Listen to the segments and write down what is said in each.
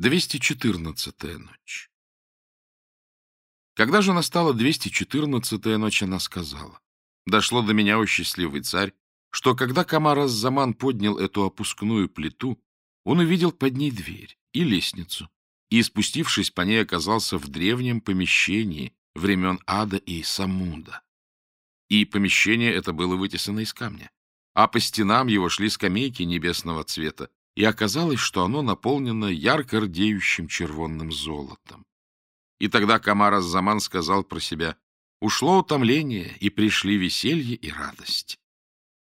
214-я ночь. Когда же настала 214-я ночь, она сказала, «Дошло до меня, о счастливый царь, что когда Камар заман поднял эту опускную плиту, он увидел под ней дверь и лестницу, и, спустившись по ней, оказался в древнем помещении времен Ада и Самунда. И помещение это было вытесано из камня, а по стенам его шли скамейки небесного цвета, и оказалось, что оно наполнено ярко рдеющим червонным золотом. И тогда Камар Заман сказал про себя, «Ушло утомление, и пришли веселье и радость».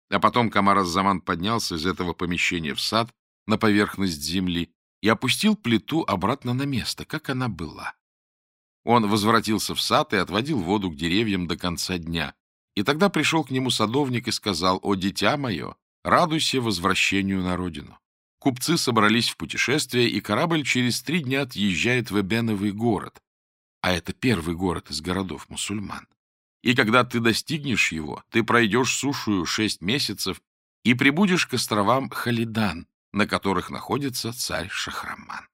А потом Камар Заман поднялся из этого помещения в сад на поверхность земли и опустил плиту обратно на место, как она была. Он возвратился в сад и отводил воду к деревьям до конца дня. И тогда пришел к нему садовник и сказал, «О, дитя мое, радуйся возвращению на родину. Купцы собрались в путешествие, и корабль через три дня отъезжает в Эбеновый город. А это первый город из городов мусульман. И когда ты достигнешь его, ты пройдешь сушую шесть месяцев и прибудешь к островам Халидан, на которых находится царь Шахраман.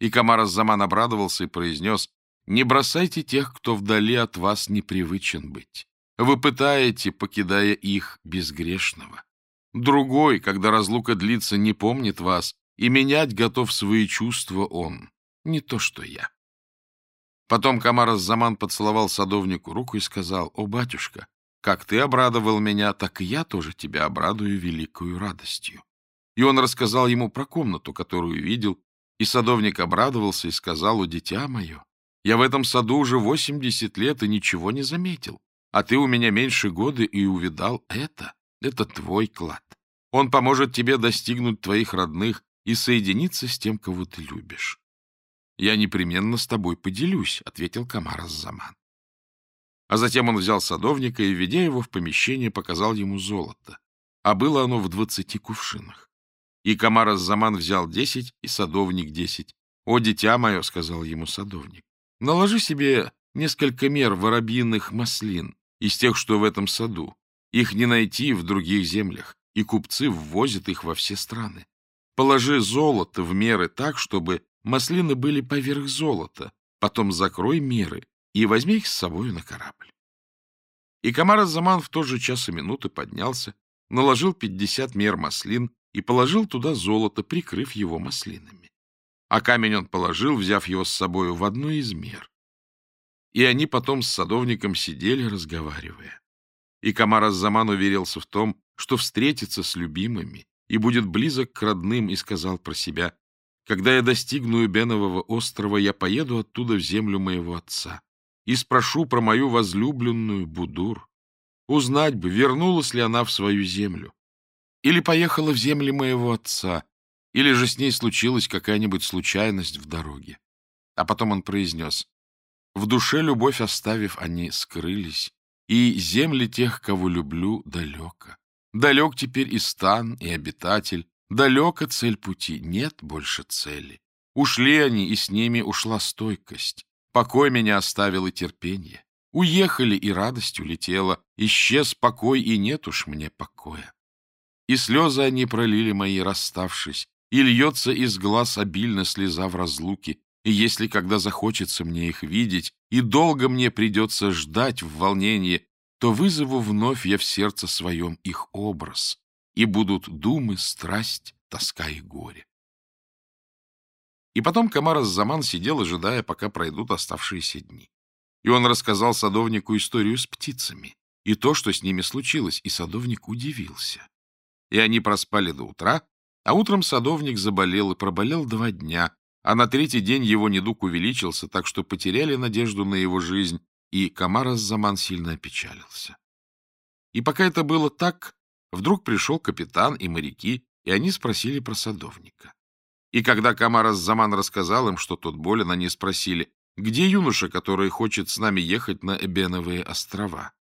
И Камар Заман обрадовался и произнес, «Не бросайте тех, кто вдали от вас непривычен быть. Вы пытаете, покидая их безгрешного. Другой, когда разлука длится, не помнит вас, и менять готов свои чувства он. Не то что я. Потом Камарас Заман поцеловал садовнику руку и сказал, «О, батюшка, как ты обрадовал меня, так и я тоже тебя обрадую великою радостью». И он рассказал ему про комнату, которую видел, и садовник обрадовался и сказал, «О, дитя мое, я в этом саду уже восемьдесят лет и ничего не заметил, а ты у меня меньше года и увидал это. Это твой клад. Он поможет тебе достигнуть твоих родных и соединиться с тем, кого ты любишь. — Я непременно с тобой поделюсь, — ответил Камар Азаман. А затем он взял садовника и, ведя его в помещение, показал ему золото. А было оно в двадцати кувшинах. И Камар Азаман взял десять, и садовник десять. «О, дитя мое!» — сказал ему садовник. «Наложи себе несколько мер воробьиных маслин из тех, что в этом саду, их не найти в других землях, и купцы ввозят их во все страны. Положи золото в меры так, чтобы маслины были поверх золота, потом закрой меры и возьми их с собой на корабль. И Камар Заман в тот же час и минуты поднялся, наложил пятьдесят мер маслин и положил туда золото, прикрыв его маслинами. А камень он положил, взяв его с собою в одну из мер. И они потом с садовником сидели, разговаривая. И Камар Азаман уверился в том, что встретится с любимыми и будет близок к родным, и сказал про себя, «Когда я достигну Юбенового острова, я поеду оттуда в землю моего отца и спрошу про мою возлюбленную Будур. Узнать бы, вернулась ли она в свою землю, или поехала в земли моего отца, или же с ней случилась какая-нибудь случайность в дороге». А потом он произнес, «В душе любовь оставив, они скрылись, и земли тех, кого люблю, далеко. Далек теперь и стан, и обитатель, далека цель пути, нет больше цели. Ушли они, и с ними ушла стойкость. Покой меня оставил и терпение. Уехали, и радость улетела. Исчез покой, и нет уж мне покоя. И слезы они пролили мои, расставшись, и льется из глаз обильно слеза в разлуке, и если когда захочется мне их видеть, и долго мне придется ждать в волнении, то вызову вновь я в сердце своем их образ, и будут думы, страсть, тоска и горе. И потом Камар Заман сидел, ожидая, пока пройдут оставшиеся дни. И он рассказал садовнику историю с птицами, и то, что с ними случилось, и садовник удивился. И они проспали до утра, а утром садовник заболел и проболел два дня, а на третий день его недуг увеличился, так что потеряли надежду на его жизнь, и Камар Заман сильно опечалился. И пока это было так, вдруг пришел капитан и моряки, и они спросили про садовника. И когда Камар Заман рассказал им, что тот болен, они спросили, где юноша, который хочет с нами ехать на Эбеновые острова?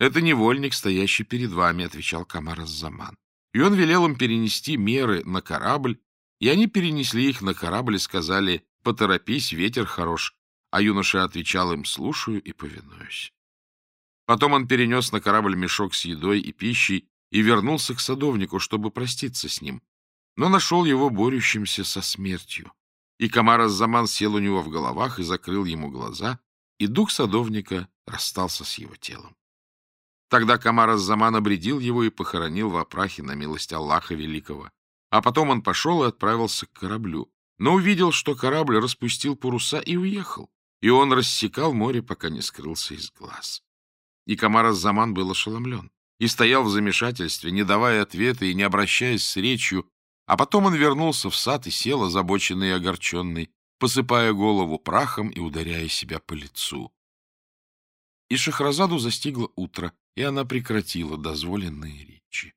«Это невольник, стоящий перед вами», — отвечал Камар Заман. И он велел им перенести меры на корабль и они перенесли их на корабль и сказали «Поторопись, ветер хорош». А юноша отвечал им «Слушаю и повинуюсь». Потом он перенес на корабль мешок с едой и пищей и вернулся к садовнику, чтобы проститься с ним, но нашел его борющимся со смертью. И комар Заман сел у него в головах и закрыл ему глаза, и дух садовника расстался с его телом. Тогда комар Заман обредил его и похоронил в Апрахе на милость Аллаха Великого. А потом он пошел и отправился к кораблю, но увидел, что корабль распустил паруса и уехал, и он рассекал море, пока не скрылся из глаз. И Камар-Заман был ошеломлен и стоял в замешательстве, не давая ответа и не обращаясь с речью, а потом он вернулся в сад и сел, озабоченный и огорченный, посыпая голову прахом и ударяя себя по лицу. И Шахразаду застигло утро, и она прекратила дозволенные речи.